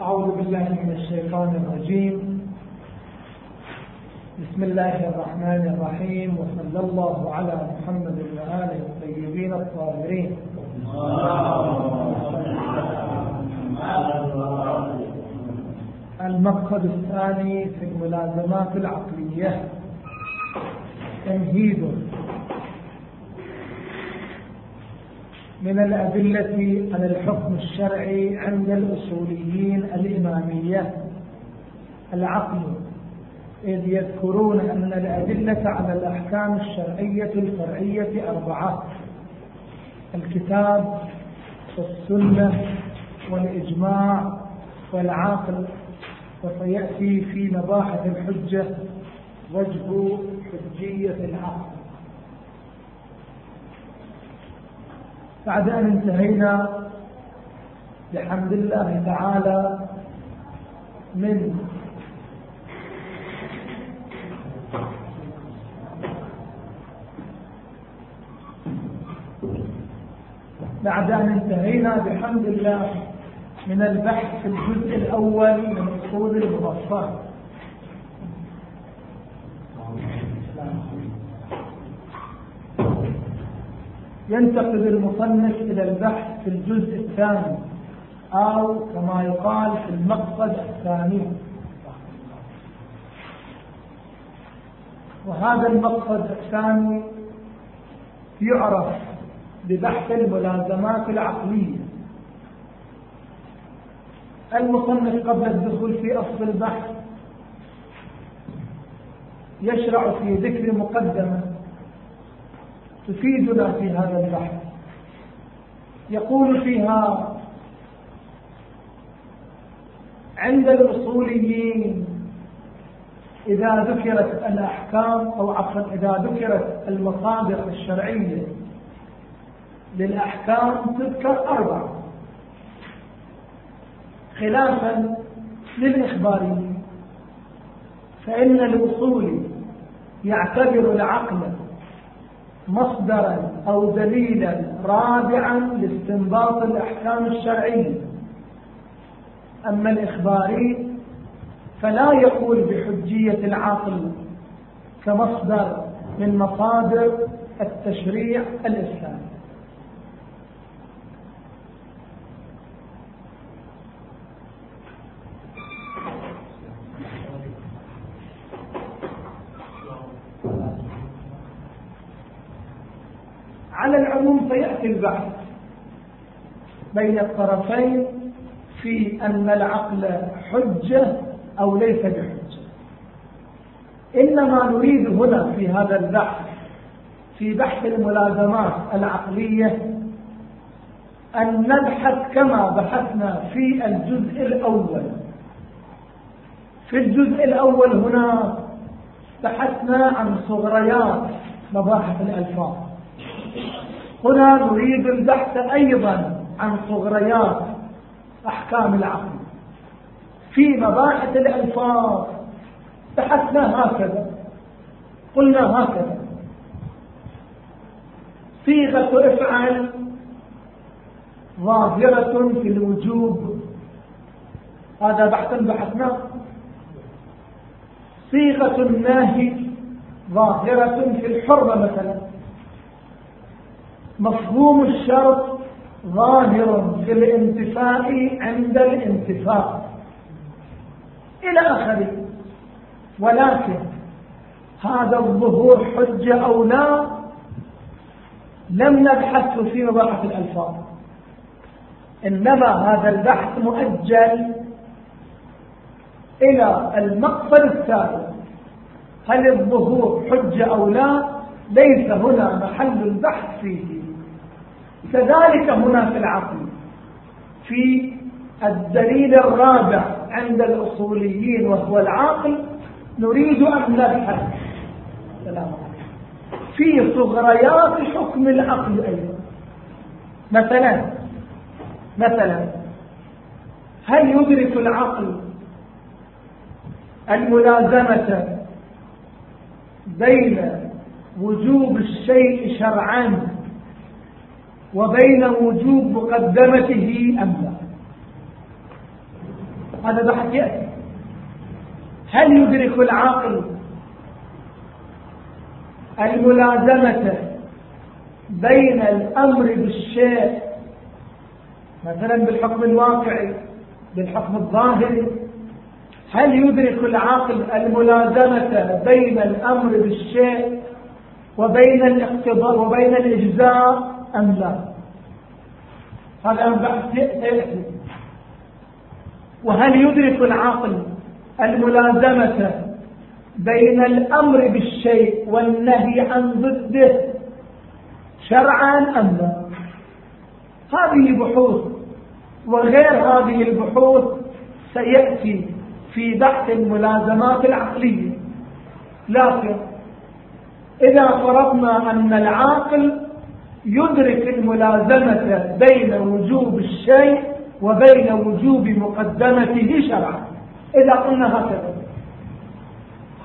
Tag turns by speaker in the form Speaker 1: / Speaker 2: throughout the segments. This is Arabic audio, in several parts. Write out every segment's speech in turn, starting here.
Speaker 1: أعوذ بالله من الشيطان الرجيم. بسم الله الرحمن الرحيم وصلى الله على محمد وآله الطيبين الطاهرين. المقصد الثاني في الملازمات العقلية تمهيد من الأدلة على الحكم الشرعي عند الأصوليين الإمامية. العقل. إذ يذكرون أن الأدلة على الأحكام الشرعية الفرعية أربعة. الكتاب والسنة والإجماع والعقل. وسيأتي في مباحث الحجة وجه حجية العقل. بعد أن انتهينا بحمد الله تعالى من بعد أن انتهينا بحمد الله من البحث في الجزء الأول من أصول المبصرة ينتقل المصنف إلى البحث في الجزء الثاني أو كما يقال في المقصد الثاني. وهذا المقصد الثاني يعرف ببحث الملازمات العقلية. المصنف قبل الدخول في أصل البحث يشرع في ذكر مقدمة تفيدنا في هذا البحث. يقول فيها عند الأصوليين إذا ذكرت الأحكام أو عفوا إذا ذكرت المصادر الشرعية للأحكام تذكر أربعة. خلافا للإخباريين فإن الأصول يعتبر العقل مصدرا أو دليلا رابعا لاستنباط الأحكام الشرعية. أما الإخباري فلا يقول بحجية العقل كمصدر من مصادر التشريع الإسلامي. على العموم سيأتي البحث بين الطرفين في أن العقل حجة أو ليس بحجة. إنما نريد هنا في هذا البحث في بحث الملازمات العقلية أن نبحث كما بحثنا في الجزء الأول. في الجزء الأول هنا بحثنا عن صغريات مباحث الألفاظ. هنا نريد البحث أيضا عن صغريات أحكام العقل. في مباحث الألفاظ بحثنا هكذا قلنا هكذا. صيغة افعل ظاهرة في الوجوب. هذا بحثا بحثناه صيغة الناهي ظاهرة في الحرمة مثلا. مفهوم الشرط ظاهر في الانتفاء عند الانتفاء. إلى آخره. ولكن هذا الظهور حجة أو لا لم نبحثه في مباحث الألفاظ. إنما هذا البحث مؤجل إلى المقصد الثالث. هل الظهور حجة أو لا؟ ليس هنا محل البحث فيه. كذلك هنا في العقل في الدليل الرابع عند الأصوليين وهو العقل نريد أن نبحث. في صغريات حكم العقل أيضا. مثلا مثلا هل يدرك العقل الملازمة بين وجوب الشيء شرعا وبين وجوب مقدمته أم لا. هذا بحث يأتي. هل يدرك العاقل الملازمة بين الأمر بالشيء مثلا بالحكم الواقعي بالحكم الظاهري؟ هل يدرك العاقل الملازمة بين الأمر بالشيء وبين الاقتضاء وبين الإجزاء أم لا؟ هذا بحث سيأتي وهل يدرك العاقل الملازمة بين الأمر بالشيء والنهي عن ضده شرعا أم لا؟ هذه بحوث وغير هذه البحوث سيأتي في بحث الملازمات العقلية. لكن إذا فرضنا أن العاقل يدرك الملازمة بين وجوب الشيء وبين وجوب مقدمته شرعا. إذا قلنا هكذا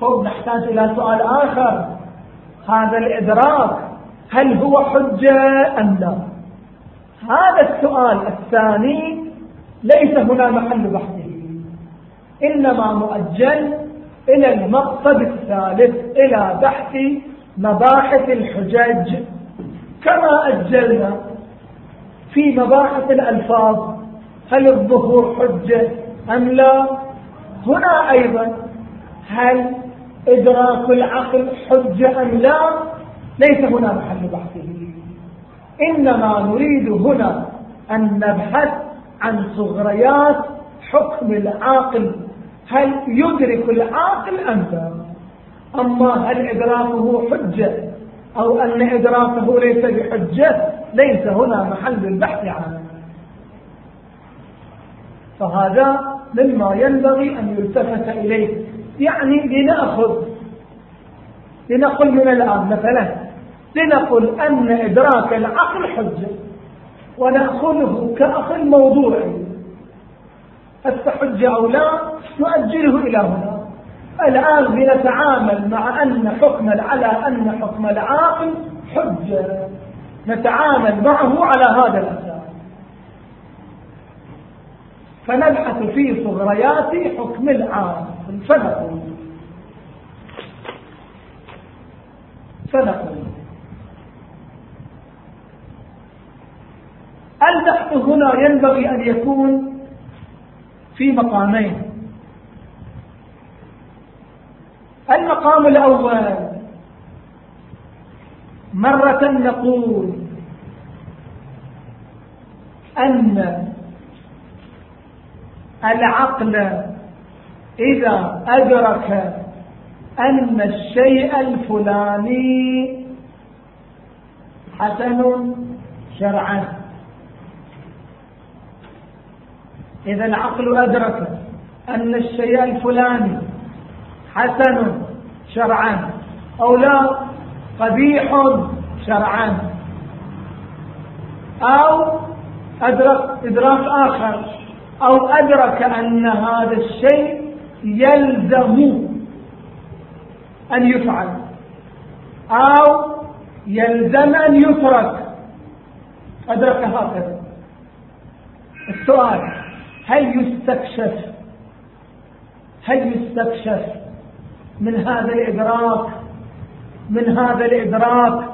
Speaker 1: خب نحتاج إلى سؤال آخر. هذا الإدراك هل هو حجة أم لا؟ هذا السؤال الثاني ليس هنا محل بحثه. إنما مؤجل إلى المقصد الثالث إلى بحث مباحث الحجج كما أجلنا في مباحث الألفاظ هل الظهور حجة أم لا؟ هنا أيضا هل إدراك العقل حجة أم لا؟ ليس هنا محل بحثه. إنما نريد هنا أن نبحث عن صغريات حكم العاقل. هل يدرك العاقل أم لا؟ أما هل إدراكه حجة أو أن إدراكه ليس بحجة ليس هنا محل البحث عنه فهذا مما ينبغي أن يلتفت إليه. يعني لنأخذ لنقل من الآن مثلا لنقل أن إدراك العقل حجة ونأخذه كأخذ موضوعي التحجة أو لا؟ نؤجله إلى هنا. الآن بنتعامل مع أن حكم على أن حكم العاقل حجة. نتعامل معه على هذا الأساس فنبحث في صغريات حكم العاقل. فنقول فنقول البحث هنا ينبغي أن يكون في مقامين. المقام الأول. مرة نقول أن العقل إذا أدرك أن الشيء الفلاني حسن شرعا. إذا العقل أدرك أن الشيء الفلاني حسن شرعا أو لا قبيح شرعا. أو أدرك إدراك آخر أو أدرك أن هذا الشيء يلزم أن يفعل أو يلزم أن يترك. أدرك هكذا. السؤال هل يستكشف؟ هل يستكشف؟ من هذا الإدراك من هذا الإدراك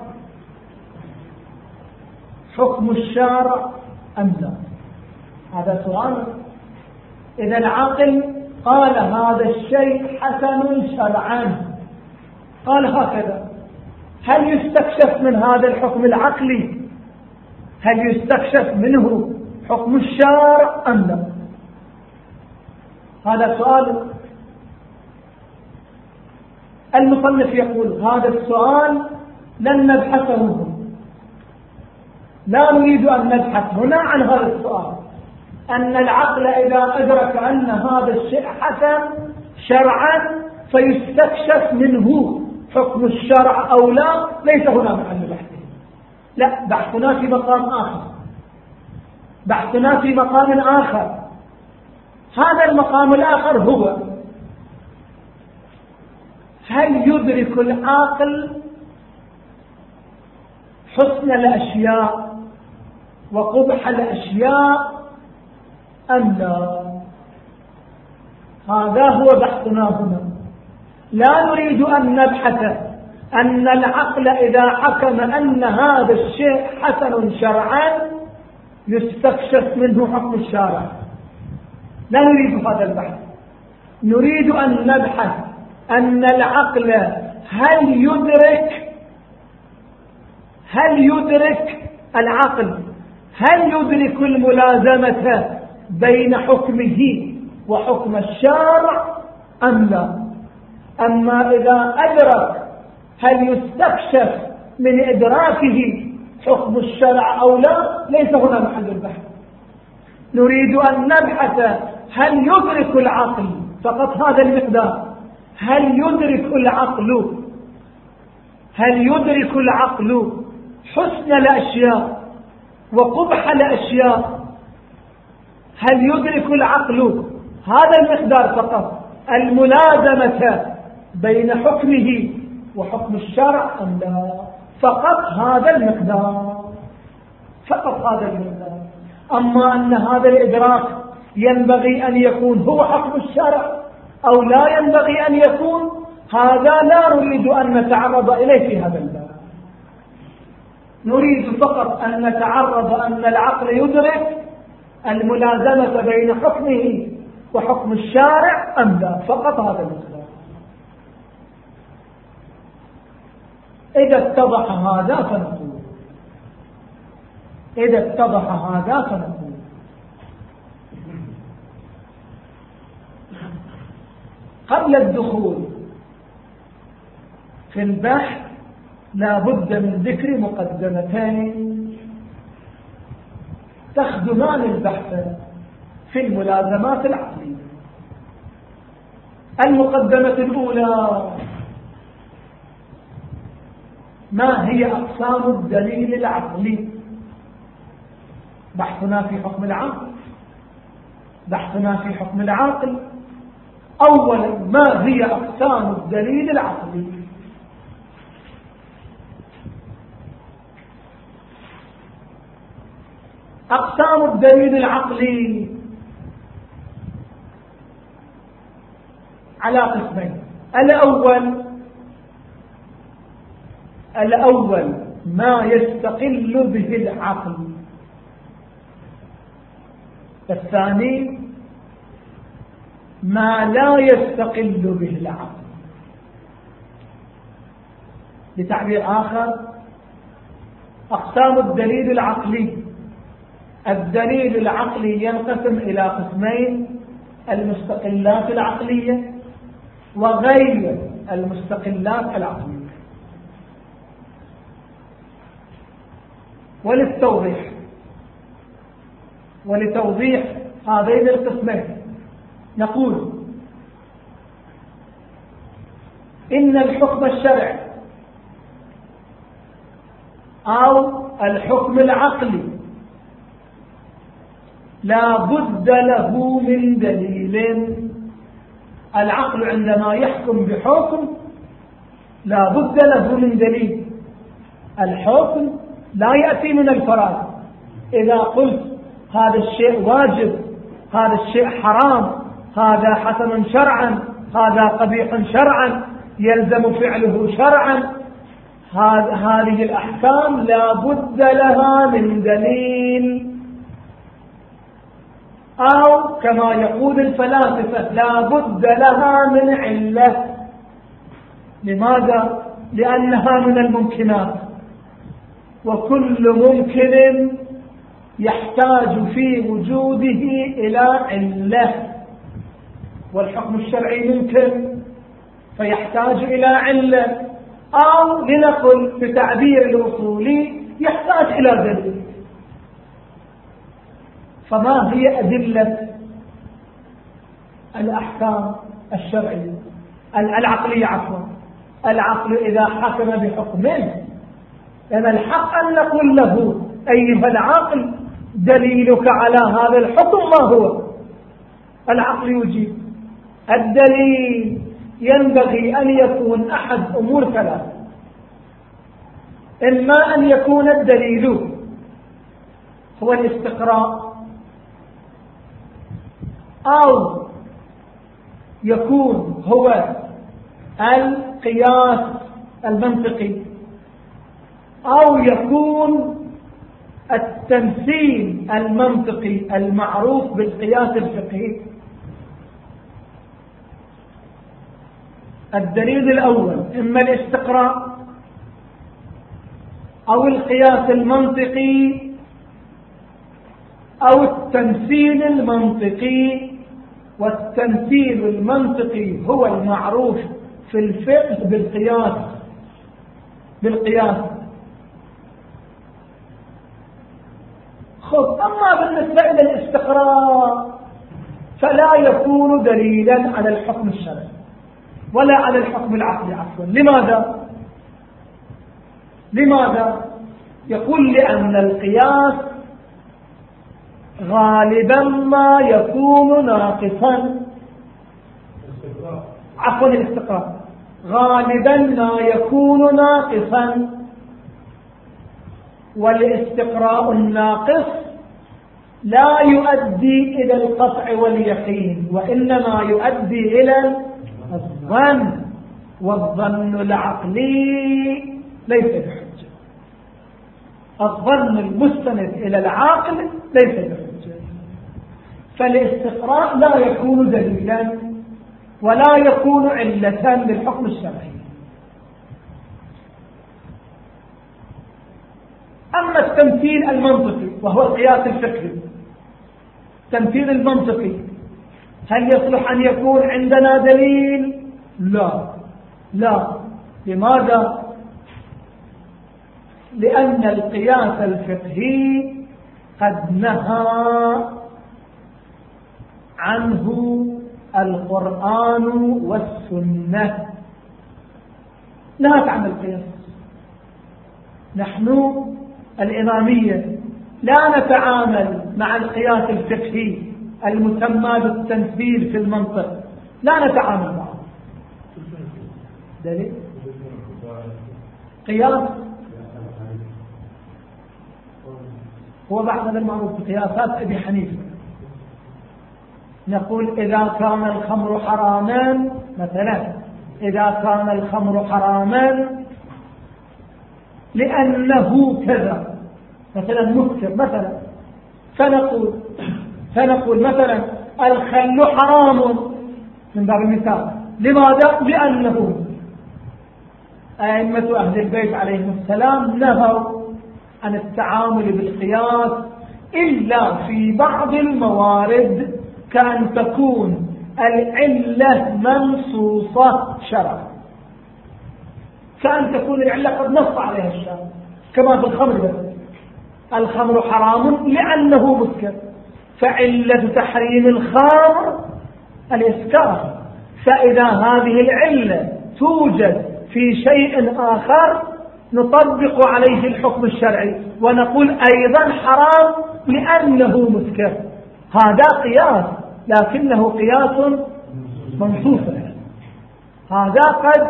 Speaker 1: حكم الشارع أم لا؟ هذا سؤال. إذا العقل قال هذا الشيء حسن شرعا. قال هكذا. هل يستكشف من هذا الحكم العقلي؟ هل يستكشف منه حكم الشارع أم لا؟ هذا سؤال المصنف يقول هذا السؤال لن نبحثه. لا نريد أن نبحث هنا عن هذا السؤال. أن العقل إذا أدرك أن هذا الشيء حسن شرعا فيستكشف منه حكم الشرع أو لا. ليس هنا محل بحثه لا بحثنا في مقام آخر. بحثنا في مقام آخر. هذا المقام الآخر هو هل يدرك العاقل حسن الأشياء وقبح الأشياء أم لا؟ هذا هو بحثنا هنا. لا نريد أن نبحث أن العقل إذا حكم أن هذا الشيء حسن شرعا يستكشف منه حكم الشارع. لا نريد هذا البحث. نريد أن نبحث أن العقل هل يدرك؟ هل يدرك العقل؟ هل يدرك الملازمة بين حكمه وحكم الشارع أم لا؟ أما إذا أدرك هل يستكشف من إدراكه حكم الشرع أو لا ليس هنا محل البحث. نريد أن نبحث هل يدرك العقل فقط هذا المقدار. هل يدرك العقل؟ هل يدرك العقل حسن الأشياء وقبح الأشياء؟ هل يدرك العقل؟ هذا المقدار فقط. الملازمة بين حكمه وحكم الشرع أم لا؟ فقط هذا المقدار. فقط هذا المقدار. أما أن هذا الإدراك ينبغي أن يكون هو حكم الشرع أو لا ينبغي أن يكون هذا لا نريد أن نتعرض إليه في هذا الباب. نريد فقط أن نتعرض أن العقل يدرك الملازمة بين حكمه وحكم الشارع أم لا. فقط هذا المقدار إذا اتضح هذا فنقول. إذا اتضح هذا فنقول. قبل الدخول في البحث لا بد من ذكر مقدمتين تخدمان البحث في الملازمات العقلية. المقدمة الأولى ما هي أقسام الدليل العقلي؟ بحثنا في حكم العقل. بحثنا في حكم العاقل أولا ما هي أقسام الدليل العقلي؟ أقسام الدليل العقلي على قسمين. الأول الأول ما يستقل به العقل. الثاني ما لا يستقل به العقل. بتعبير آخر أقسام الدليل العقلي. الدليل العقلي ينقسم إلى قسمين المستقلات العقلية وغير المستقلات العقلية. وللتوضيح. ولتوضيح هذين القسمين. نقول إن الحكم الشرعي أو الحكم العقلي لا بد له من دليل. العقل عندما يحكم بحكم لا بد له من دليل. الحكم لا يأتي من الفراغ إذا قلت هذا الشيء واجب هذا الشيء حرام هذا حسن شرعا هذا قبيح شرعا يلزم فعله شرعا. هذه الأحكام لا بد لها من دليل. أو كما يقول الفلاسفة لا بد لها من علة. لماذا؟ لأنها من الممكنات. وكل ممكن يحتاج في وجوده إلى علة. والحكم الشرعي ممكن فيحتاج إلى علة أو لنقل بتعبير الوصولي يحتاج إلى دليل فما هي أدلة الأحكام الشرعية؟ العقلية عفوا. العقل إذا حكم بحكمه لأن الحق أن نقول له أيها العقل دليلك على هذا الحكم ما هو؟ العقل يجيب. الدليل ينبغي أن يكون أحد أمور ثلاثة. إما أن يكون الدليل هو الاستقراء أو يكون هو القياس المنطقي أو يكون التمثيل المنطقي المعروف بالقياس الفقهي. الدليل الأول إما الاستقراء أو القياس المنطقي أو التمثيل المنطقي والتمثيل المنطقي هو المعروف في الفقه بالقياس بالقياس. خذ أما بالنسبة إلى الاستقراء فلا يكون دليلا على الحكم الشرعي. ولا على الحكم العقلي عفوا. لماذا؟ لماذا؟ يقول لأن القياس غالبا ما يكون ناقصا. عفوا الاستقراء غالبا ما يكون ناقصا. والاستقراء الناقص لا يؤدي إلى القطع واليقين وإنما يؤدي إلى الظن والظن العقلي ليس بحجة. الظن المستند إلى العاقل ليس بحجة. فالاستقراء لا يكون دليلا ولا يكون علة للحكم الشرعي. أما التمثيل المنطقي وهو القياس الفكري التمثيل المنطقي هل يصلح أن يكون عندنا دليل؟ لا. لا. لماذا؟ لأن القياس الفقهي قد نهى عنه القرآن والسنة. نهت عن القياس نحن الإمامية لا نتعامل مع القياس الفقهي. المسمى بالتنفيذ في المنطق. لا نتعامل معه. دليل؟ قياس؟ هو بعض المعروف بقياسات أبي حنيفة. نقول إذا كان الخمر حراما مثلا إذا كان الخمر حراما لأنه كذا مثلا مسكر مثلا فنقول فنقول مثلا الخل حرام من باب المثال. لماذا؟ لأنه أئمة أهل البيت عليهم السلام نهوا عن التعامل بالقياس إلا في بعض الموارد كأن تكون العلة منصوصة شرعا. كأن تكون العلة قد نص عليها الشرع. كما في الخمر. الخمر حرام لأنه مسكر. فعلة تحريم الخمر الإسكار. فإذا هذه العلة توجد في شيء آخر نطبق عليه الحكم الشرعي ونقول أيضا حرام لأنه مسكر. هذا قياس لكنه قياس منصوص. هذا قد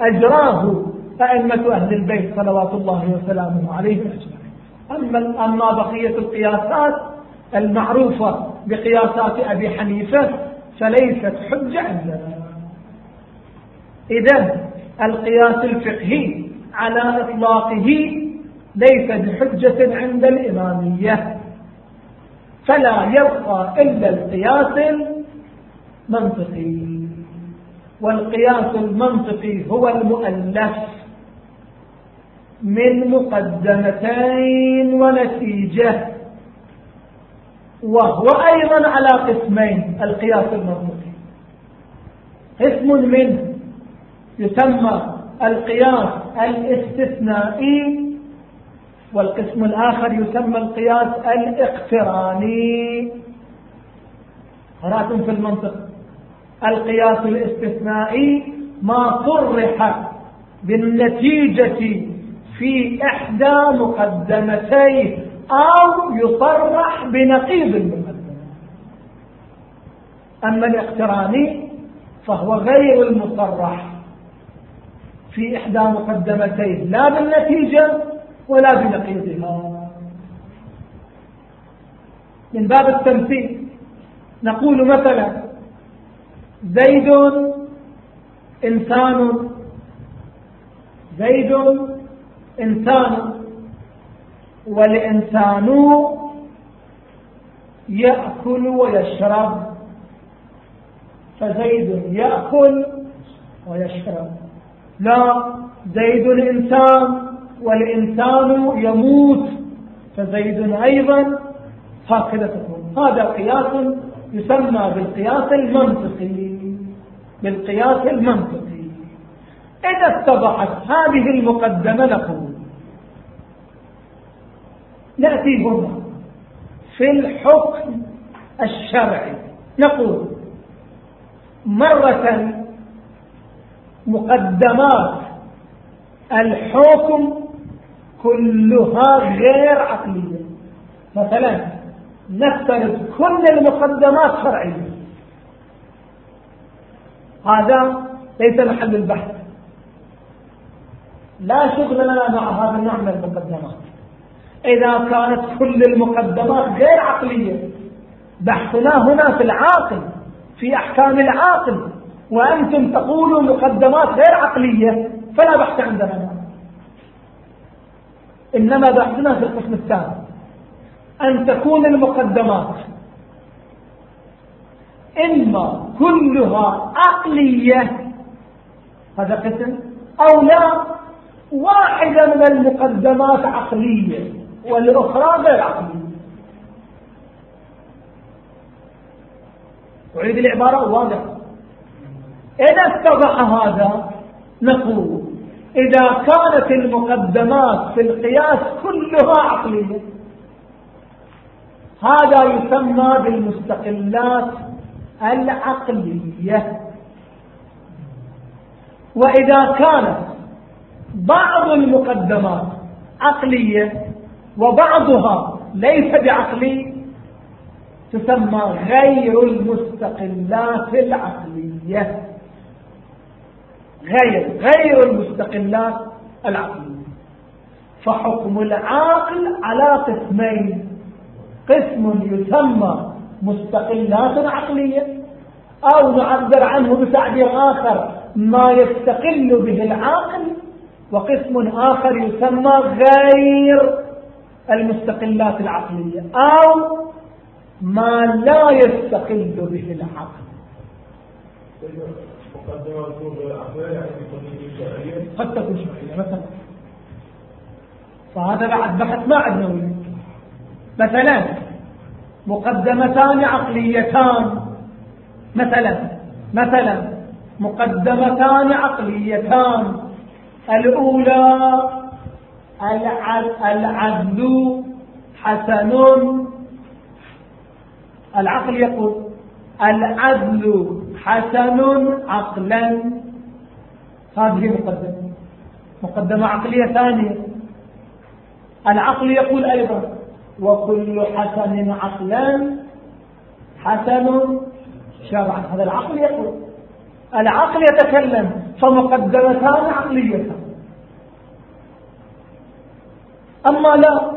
Speaker 1: أجراه أئمة أهل البيت صلوات الله وسلامه عليه أجمعين. أما بقية القياسات المعروفة بقياسات أبي حنيفة فليست حجة عندنا. إذا القياس الفقهي على إطلاقه ليس بحجة عند الإمامية فلا يبقى إلا القياس المنطقي. والقياس المنطقي هو المؤلف من مقدمتين ونتيجة. وهو أيضا على قسمين القياس المنطقي قسم منه يسمى القياس الاستثنائي والقسم الآخر يسمى القياس الاقتراني. قرأتم في المنطق. القياس الاستثنائي ما صرح بالنتيجة في إحدى مقدمتيه. أو يصرح بنقيض المقدمة أما الاقتراني فهو غير المصرح في إحدى مقدمتيه لا بالنتيجة ولا بنقيضها. من باب التمثيل نقول مثلا زيد إنسان زيد إنسان والإنسان يأكل ويشرب فزيد يأكل ويشرب. لا زيد إنسان والإنسان يموت فزيد أيضا هكذا هذا قياس يسمى بالقياس المنطقي بالقياس المنطقي. إذا اتضحت هذه المقدمة نقول نأتي هنا في الحكم الشرعي. نقول مرة مقدمات الحكم كلها غير عقلية. مثلا نفترض كل المقدمات شرعية. هذا ليس محل البحث. لا شغل لنا مع هذا النوع من المقدمات. إذا كانت كل المقدمات غير عقلية بحثنا هنا في العاقل في أحكام العاقل وأنتم تقولوا مقدمات غير عقلية فلا بحث عندنا. إنما بحثنا في القسم الثاني أن تكون المقدمات إما كلها عقلية هذا قسم أو لا واحدة من المقدمات عقلية. والأخرى غير عقلية أعيد العبارة واضحة إذا اتضح هذا نقول إذا كانت المقدمات في القياس كلها عقلية هذا يسمى بالمستقلات العقلية. وإذا كانت بعض المقدمات عقلية وبعضها ليس بعقلي تسمى غير المستقلات العقلية. غير غير المستقلات العقلية. فحكم العاقل على قسمين. قسم يسمى مستقلات عقلية أو نعبر عنه بتعبير آخر ما يستقل به العاقل وقسم آخر يسمى غير المستقلات العقلية أو ما لا يستقل به العقل. قد تكون شرعية مثلا. فهذا بعد بحث ما عندنا مثلا مقدمتان عقليتان. مثلا مثلا مقدمتان عقليتان. الأولى العدل حسن. العقل يقول العدل حسن عقلا. هذه مقدمة. مقدمة عقلية ثانية. العقل يقول أيضا وكل حسن عقلا حسن شرعا. هذا العقل يقول العقل يتكلم فمقدمتان عقليتان. أما لا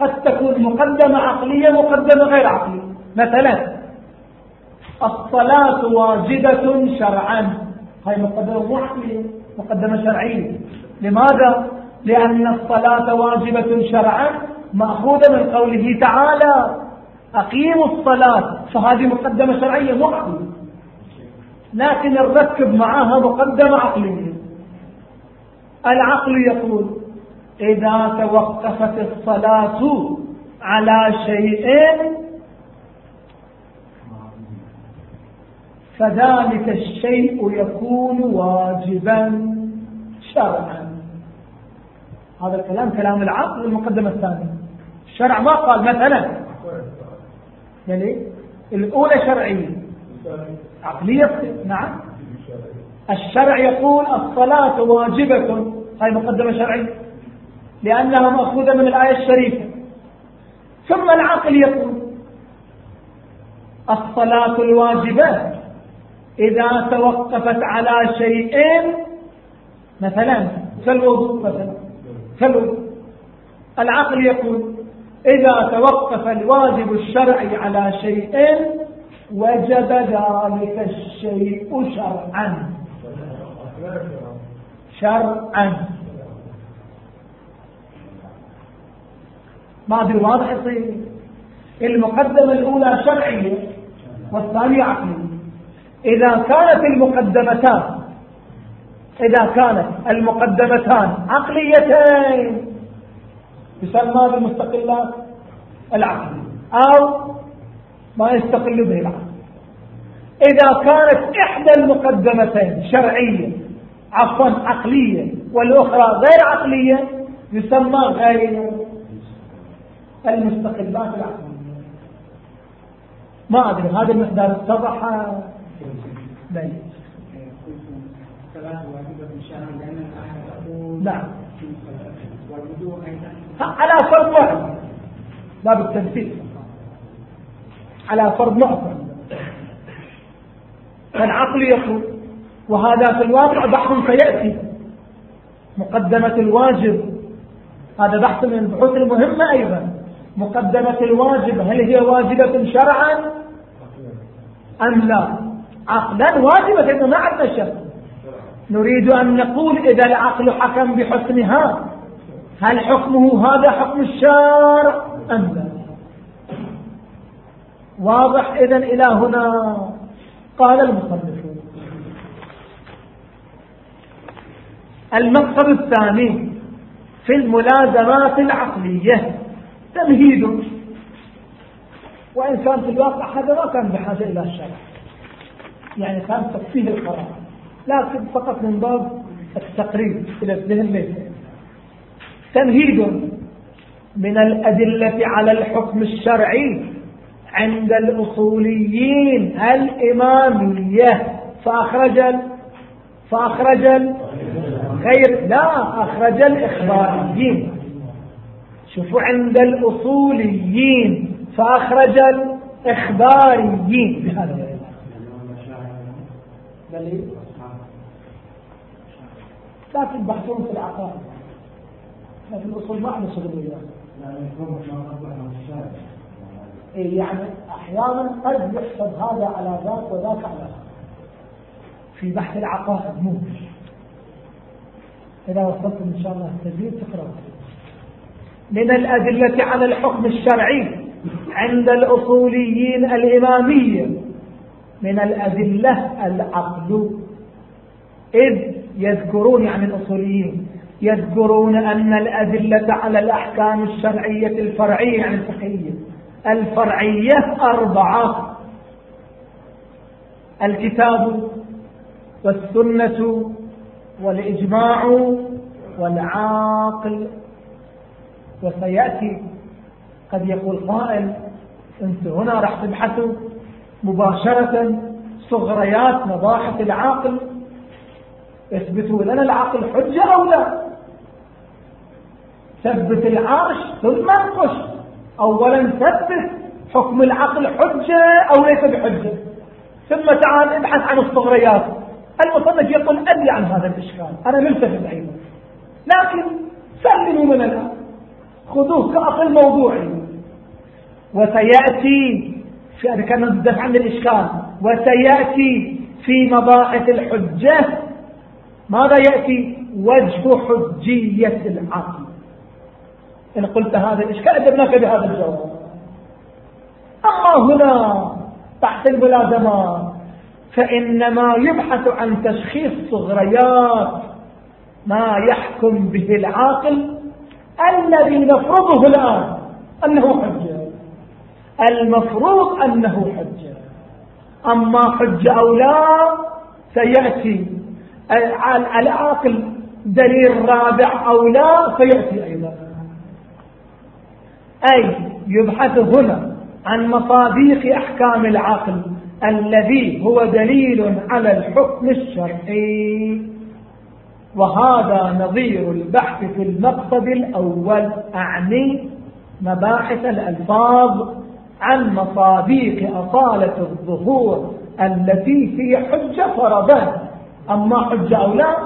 Speaker 1: قد تكون مقدمة عقلية مقدمة غير عقلية. مثلا الصلاة واجبة شرعا. هاي مقدمة مو عقلية مقدمة شرعية. لماذا؟ لأن الصلاة واجبة شرعا مأخوذة من قوله تعالى أقيموا الصلاة. فهذه مقدمة شرعية مو عقلية. لكن نركب معها مقدمة عقلية. العقل يقول إذا توقفت الصلاة على شيء فذلك الشيء يكون واجبا شرعا. هذا الكلام كلام العقل والمقدمة الثانية الشرع ما قال مثلا يعني الأولى شرعية. عقلية نعم. الشرع يقول الصلاة واجبة. هاي مقدمة شرعية. لأنها مأخوذة من الآية الشريفة. ثم العقل يقول الصلاة الواجبات إذا توقفت على شيء مثلا كالوضوء مثلا كالوضوء العقل يقول إذا توقف الواجب الشرعي على شيء وجب ذلك الشيء شرعا. شرعا. ما ادري واضح يصير المقدمة الأولى شرعية والثانية عقلية إذا كانت المقدمتان إذا كانت المقدمتان عقليتين يسمى بالمستقلات العقلية أو ما يستقل به العقل. إذا كانت إحدى المقدمتين شرعية عفوا عقلية والأخرى غير عقلية يسمى غير المستقلات العقلية. ما أدري هذا المقدار اتضح؟ بل نعم. على فرض واحد باب التمثيل على فرض معظم فالعقل يقول وهذا في الواقع بحث سيأتي مقدمة الواجب. هذا بحث من البحوث المهمة أيضا. مقدمة الواجب هل هي واجبة شرعا؟ أم لا؟ عقلا واجبة ما عندنا شك نريد أن نقول إذا العقل حكم بحسنها هل حكمه هذا حكم الشارع أم لا؟ واضح؟ إذا إلى هنا. قال المصنفون المقصد الثاني في الملازمات العقلية. تمهيد. وإن كان في الواقع هذا ما كان بحاجة إلى الشرع. يعني كان تفسيه القرار لكن فقط من باب التقريب إلى الذهن. ليس تمهيد من الأدلة على الحكم الشرعي عند الأصوليين الإمامية. فأخرج فأخرج غير لا أخرج الإخباريين. شوفوا عند الأصوليين فأخرج الإخباريين. بهذا لكن بحثون في العقائد. لكن الأصول ما عندنا شغل إيه يعني أحيانا قد يحسب هذا على ذاك وذاك على ذاك. في بحث العقائد مو. إذا وصلتم إن شاء الله التجريب تقرأ. من الأدلة على الحكم الشرعي عند الأصوليين الإمامية من الأدلة العقل. إذ يذكرون يعني الأصوليين يذكرون أن الأدلة على الأحكام الشرعية الفرعية يعني الفقهية. الفرعية أربعة. الكتاب والسنة والإجماع والعاقل وسيأتي. قد يقول قائل أنت هنا راح تبحثوا مباشرة صغريات مباحث العاقل اثبتوا لنا العقل حجة أو لا؟ ثبت العرش ثم انقش. أولا ثبت حكم العقل حجة أو ليس بحجة. ثم تعال ابحث عن الصغريات. المصنف يقول أدري عن هذا الإشكال أنا ملتفت أيضا. لكن سلموا من الآن. خذوه كأصل موضوعي وسيأتي في كان ندف عن الإشكال. وسيأتي في مباحث الحجة. ماذا يأتي؟ وجه حجية العقل. إن قلت هذا الإشكال أجبناك بهذا الجواب. أما هنا تحت الملازمات فإنما يبحث عن تشخيص صغريات ما يحكم به العاقل الذي نفرضه الآن أنه حجة. المفروض أنه حجة. أما حجة أو لا سيأتي. العاقل دليل رابع أو لا سيأتي أيضا. أي يبحث هنا عن مصاديق أحكام العقل الذي هو دليل على الحكم الشرعي. وهذا نظير البحث في المقصد الأول. أعني مباحث الألفاظ عن مصاديق أصالة الظهور التي في حجة فرضان أما حجة أو لا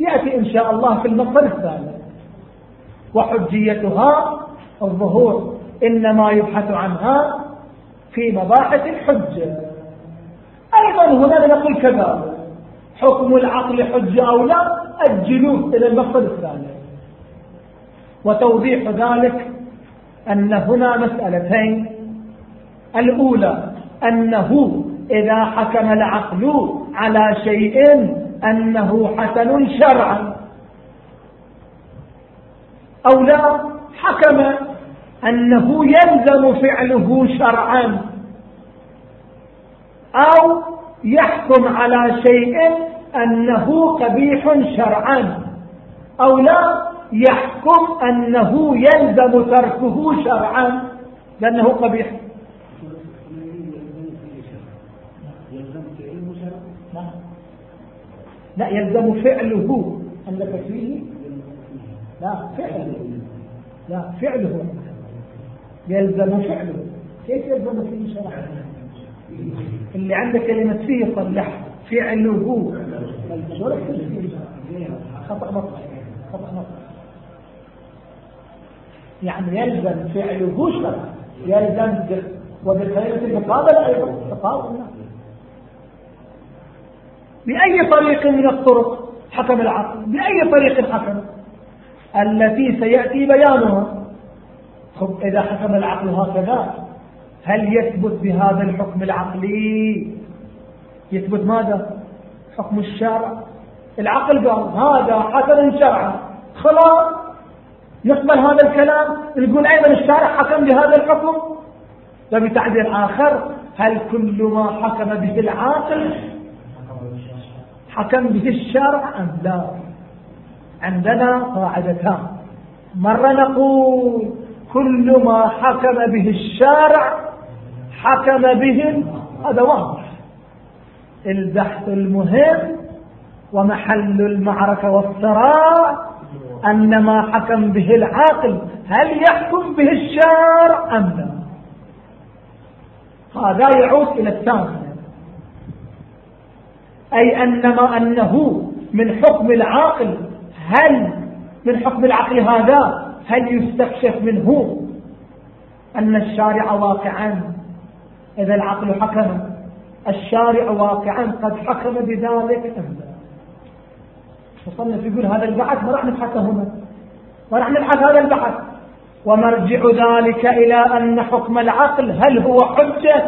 Speaker 1: يأتي إن شاء الله في المقصد الثالث وحجيتها الظهور إنما يبحث عنها في مباحث الحجة. أيضا هنا نقول كذا حكم العقل حجة أو لا؟ الجلوس إلى المقصد الثاني. وتوضيح ذلك أن هنا مسألتين. الأولى أنه إذا حكم العقل على شيء أنه حسن شرعا. أو لا حكم أنه يلزم فعله شرعا. أو يحكم على شيء أنه قبيح شرعا أو لا يحكم أنه يلزم تركه شرعا لأنه قبيح. لا يلزم فعله. أنك فيه لا فعله. لا فعله. يلزم فعله. كيف يلزم فيه شرعا؟ اللي عندك كلمة فيه فعله خطأ مطلع. خطأ مطلع. يعني يلزم فعله شرعا يلزم وبالخيرة المقابلة أيضا. تقابل بأي طريق من الطرق حكم العقل؟ بأي طريق حكم؟ التي سيأتي بيانها. خب إذا حكم العقل هكذا هل يثبت بهذا الحكم العقلي؟ يثبت ماذا؟ حكم الشارع العقل قال هذا حسن شرعا. خلاص. نقبل هذا الكلام. نقول أيضا الشارع حكم بهذا الحكم. وبتعبير آخر هل كل ما حكم به العاقل حكم به الشارع أم لا؟ عندنا قاعدتان. مرة نقول كل ما حكم به الشارع حكم به هذا واضح. البحث المهم ومحل المعركة والصراع أن ما حكم به العاقل هل يحكم به الشارع أم لا. هذا يعود إلى الثاني. أي أنما أنه من حكم العاقل هل من حكم العقل هذا هل يستكشف منه أن الشارع واقعا؟ إذا العقل حكم. الشارع واقعا قد حكم بذلك. أم لا مصنف يقول هذا البحث ما راح نبحثه هنا. ما راح نبحث هذا البحث. ومرجع ذلك إلى أن حكم العقل هل هو حجة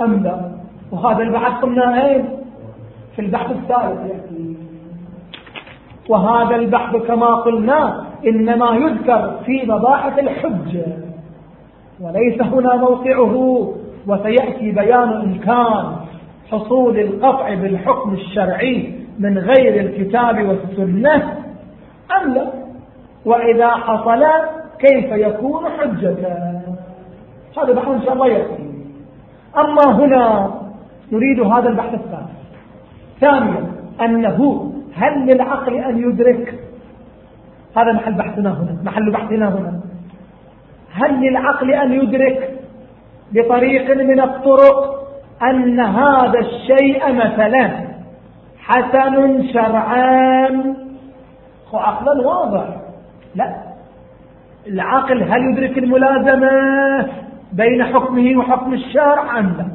Speaker 1: أم لا. وهذا البحث قلنا أين في البحث الثالث. وهذا البحث كما قلنا إنما يذكر في مباحث الحجة وليس هنا موقعه. وسيأتي بيان إمكان حصول القطع بالحكم الشرعي من غير الكتاب والسنة أم لا؟ وإذا حصل كيف يكون حجة؟ هذا بحث إن شاء الله يأتي. أما هنا نريد هذا البحث الثاني. ثانيا أنه هل للعقل أن يدرك؟ هذا محل بحثنا هنا محل بحثنا هنا. هل للعقل أن يدرك بطريق من الطرق؟ أن هذا الشيء مثلا حسن شرعان عقلا واضح. لا. العقل هل يدرك الملازمة بين حكمه وحكم الشارع أم لا؟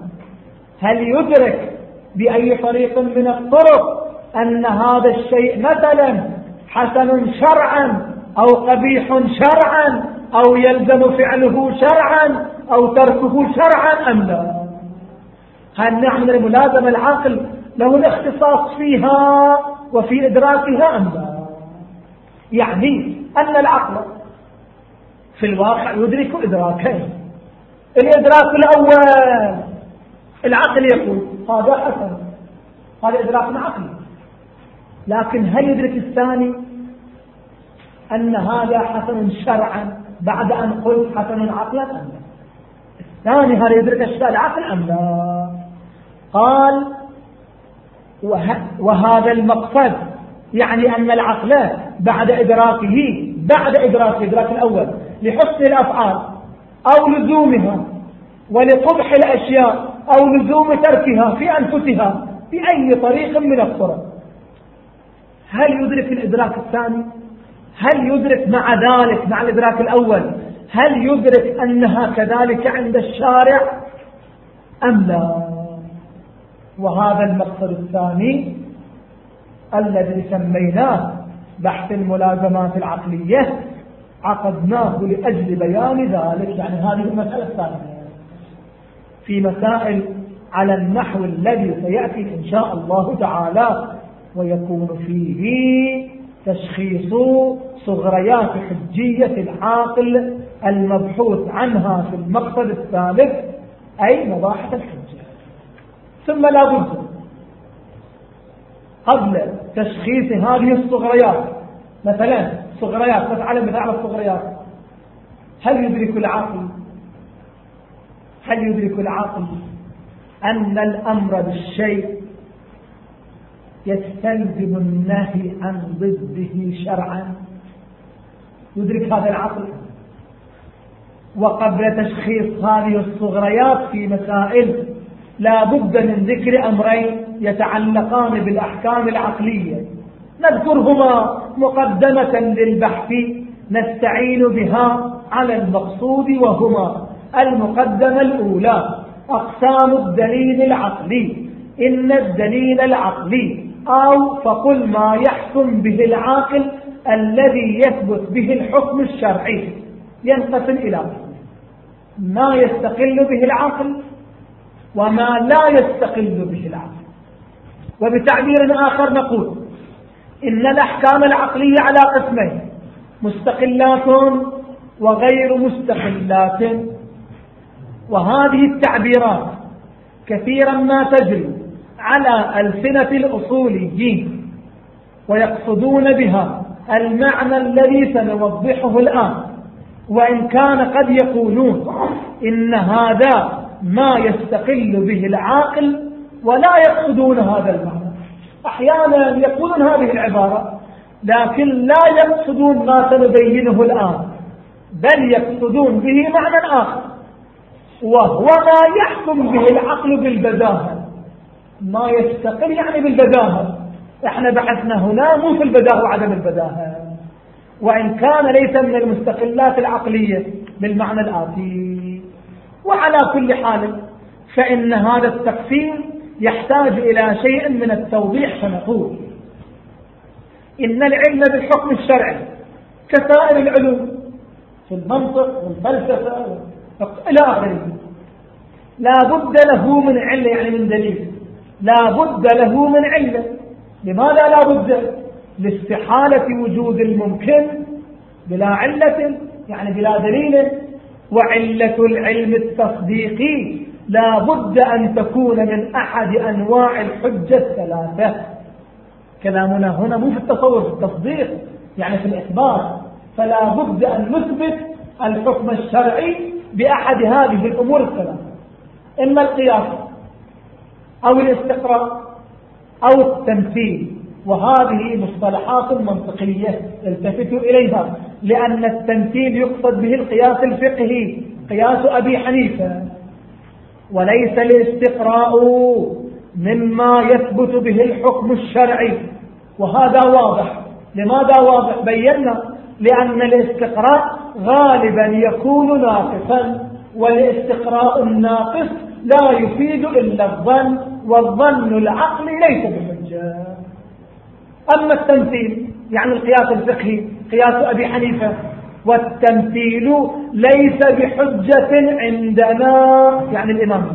Speaker 1: هل يدرك بأي طريق من الطرق أن هذا الشيء مثلا حسن شرعا أو قبيح شرعا أو يلزم فعله شرعا أو تركه شرعا أم لا؟ هل نحن الملازمة العقل له الاختصاص فيها وفي إدراكها أم لا؟ يعني أن العقل في الواقع يدرك إدراكين. الإدراك الأول العقل يقول هذا حسن هذا إدراك عقلي. لكن هل يدرك الثاني أن هذا حسن شرعا بعد أن قلت حسن عقلا أم لا؟ الثاني هل يدرك العقل أم لا؟ قال وهذا المقصد يعني أن العقل بعد إدراكه بعد إدراك الإدراك الأول لحسن الأفعال أو لزومها ولقبح الأشياء أو لزوم تركها في أنفسها بأي طريق من الطرق. هل يدرك الإدراك الثاني؟ هل يدرك مع ذلك مع الإدراك الأول هل يدرك أنها كذلك عند الشارع؟ أم لا؟ وهذا المقصد الثاني الذي سميناه بحث الملازمات العقلية عقدناه لأجل بيان ذلك. يعني هذه المسألة الثانية. في مسائل على النحو الذي سيأتي إن شاء الله تعالى ويكون فيه تشخيص صغريات حجية العاقل المبحوث عنها في المقصد الثالث أي مباحث الحجة. ثم لا بد قبل تشخيص هذه الصغريات مثلا صغريات نفعل مثال الصغريات. هل يدرك العاقل هل يدرك العاقل أن الأمر بالشيء يستلزم النهي عن ضده شرعا؟ يدرك هذا العقل؟ وقبل تشخيص هذه الصغريات في مسائل لا بد من ذكر أمرين يتعلقان بالأحكام العقلية. نذكرهما مقدمة للبحث نستعين بها على المقصود وهما المقدمة الأولى أقسام الدليل العقلي. إن الدليل العقلي أو فقل ما يحكم به العاقل الذي يثبت به الحكم الشرعي. ينقسم إلى ما يستقل به العقل وما لا يستقل به العقل. وبتعبير آخر نقول إن الأحكام العقلية على قسمين مستقلات وغير مستقلات. وهذه التعبيرات كثيرا ما تجري على ألسنة الأصوليين ويقصدون بها المعنى الذي سنوضحه الآن. وإن كان قد يقولون إن هذا ما يستقل به العاقل ولا يقصدون هذا المعنى. أحيانا يقولون هذه العبارة لكن لا يقصدون ما سنبينه الآن بل يقصدون به معنى آخر وهو ما يحكم به العقل بالبداهة. ما يستقل يعني بالبداهة. إحنا بحثنا هنا مو في البداهة وعدم البداهة. وإن كان ليس من المستقلات العقلية بالمعنى الآتي. وعلى كل حال فإن هذا التقسيم يحتاج إلى شيء من التوضيح فنقول إن العلم بالحكم الشرعي كسائر العلوم في المنطق والفلسفة إلى آخره. لا بد له من علة يعني من دليل. لا بد له من علة لماذا لا بد؟ لاستحالة وجود الممكن بلا علة يعني بلا دليل وعلة العلم التصديقي لا بد أن تكون من أحد أنواع الحجة الثلاثة. كلامنا هنا مو في التصور في التصديق يعني في الإثبات. فلا بد أن نثبت الحكم الشرعي بأحد هذه الأمور الثلاثة. إما القياس أو الاستقراء أو التمثيل وهذه مصطلحات منطقية التفتوا إليها. لأن التمثيل يقصد به القياس الفقهي قياس أبي حنيفة. وليس الاستقراء مما يثبت به الحكم الشرعي. وهذا واضح. لماذا واضح؟ بينا لأن الاستقراء غالبا يكون ناقصا والاستقراء الناقص لا يفيد إلا الظن والظن العقلي ليس بحجة أما التمثيل يعني القياس الفقهي قياس أبي حنيفة. والتمثيل ليس بحجة عندنا يعني الإمام.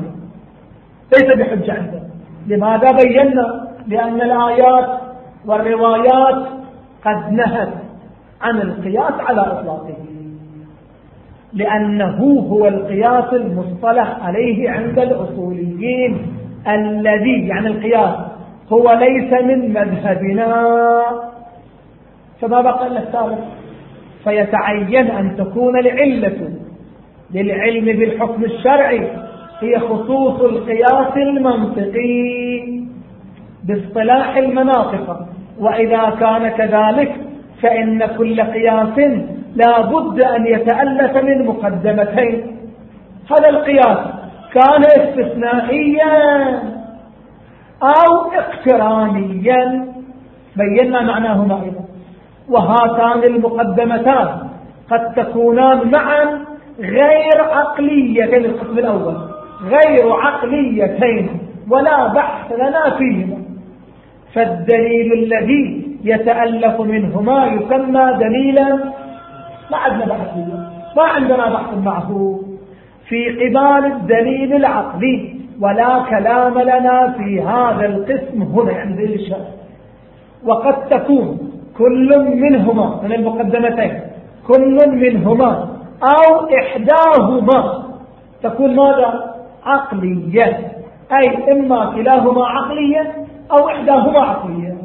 Speaker 1: ليس بحجة عندنا. لماذا بينا؟ لأن الآيات والروايات قد نهت عن القياس على إطلاقه. لأنه هو القياس المصطلح عليه عند الأصوليين الذي يعني القياس هو ليس من مذهبنا. فما بقى إلا الثالث فيتعين أن تكون العلة للعلم بالحكم الشرعي هي خصوص القياس المنطقي باصطلاح المناطق. وإذا كان كذلك فإن كل قياس لا بد أن يتألف من مقدمتين. هذا القياس كان استثنائيا أو اقترانيا. بينا معناهما أيضا وهاتان المقدمتان قد تكونان معا غير عقليتين القسم الأول. غير عقليتين ولا بحث لنا فيهما. فالدليل الذي يتألف منهما يسمى دليلا ما عندنا بحث ما عندنا بحث معه. في قبال الدليل العقلي ولا كلام لنا في هذا القسم هنا ذي الشرع وقد تكون كل منهما من المقدمتين كل منهما أو إحداهما. تكون ماذا؟ عقلية. أي إما كلاهما عقلية أو إحداهما عقلية.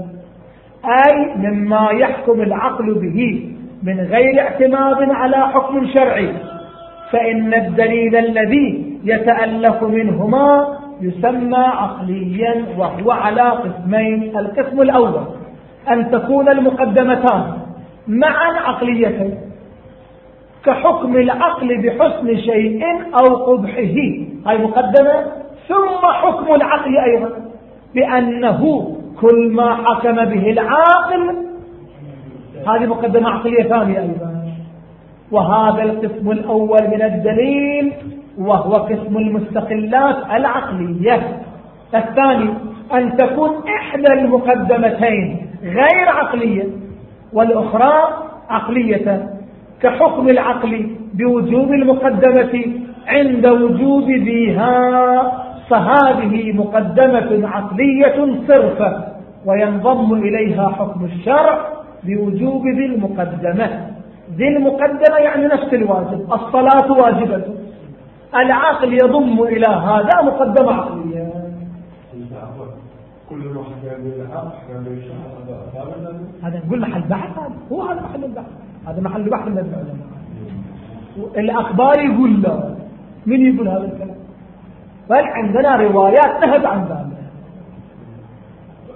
Speaker 1: أي مما يحكم العقل به من غير اعتماد على حكم شرعي. فإن الدليل الذي يتألف منهما يسمى عقليا وهو على قسمين القسم الأول. أن تكون المقدمتان معا عقليتين كحكم العقل بحسن شيء أو قبحه. هاي مقدمة. ثم حكم العقل أيضا بأنه كل ما حكم به العاقل هذه مقدمة عقلية ثانية أيضا. وهذا القسم الأول من الدليل وهو قسم المستقلات العقلية. الثاني أن تكون إحدى المقدمتين غير عقلية والأخرى عقلية كحكم العقل بوجوب المقدمة عند وجوب ذيها فهذه مقدمة عقلية صرفة وينضم إليها حكم الشرع بوجوب ذي المقدمة. ذي المقدمة يعني نفس الواجب الصلاة واجبة. العقل يضم إلى هذا مقدمة عقلية. هذا نقول محل بحث. هذا هو هذا محل البحث. هذا محل بحث من العلماء الأخبار يقول لا من يقول هذا الكلام؟ بل عندنا روايات نهت عن ذلك.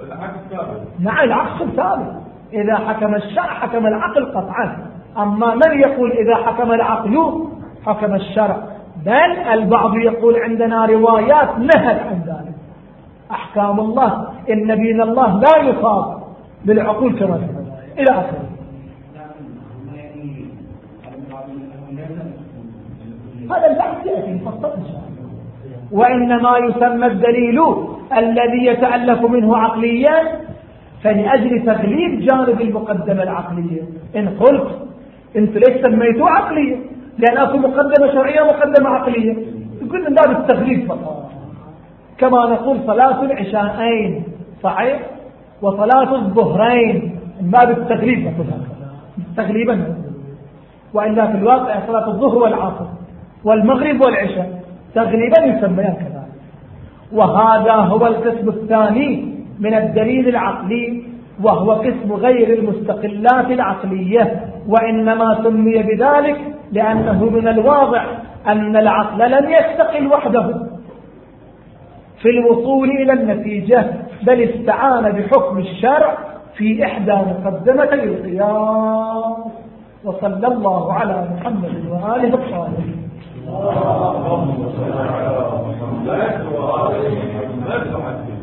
Speaker 1: العكس ثابت نعم العكس ثابت إذا حكم الشرع حكم العقل قطعا. أما من يقول إذا حكم العقل حكم الشرع. بل البعض يقول عندنا روايات نهت عن ذلك. أحكام الله إن نبينا الله لا يصاب بالعقول كما إلى آخره. هذا البحث يأتي مفصل وإنما يسمى الدليل الذي يتألف منه عقليا فلأجل تغليب جانب المقدمة العقلية. إن قلت أنت ليش سميته عقلية لأن أكو مقدمة شرعية ومقدمة عقلية. يقول من باب التغليب فقط. كما نقول صلاة العشاءين صحيح؟ وصلاة الظهرين من باب التغليب نقول تغليبا وإلا في الواقع صلاة الظهر والعصر والمغرب والعشاء تغليبا يسميان كذلك وهذا هو القسم الثاني من الدليل العقلي وهو قسم غير المستقلات العقلية وإنما سمي بذلك لأنه من الواضح أن العقل لم يستقل وحده. في الوصول إلى النتيجة بل استعان بحكم الشرع في إحدى مقدمتي القياس. وصلى الله على محمد وآله الصالحين اللهم صل على محمد وآله محمد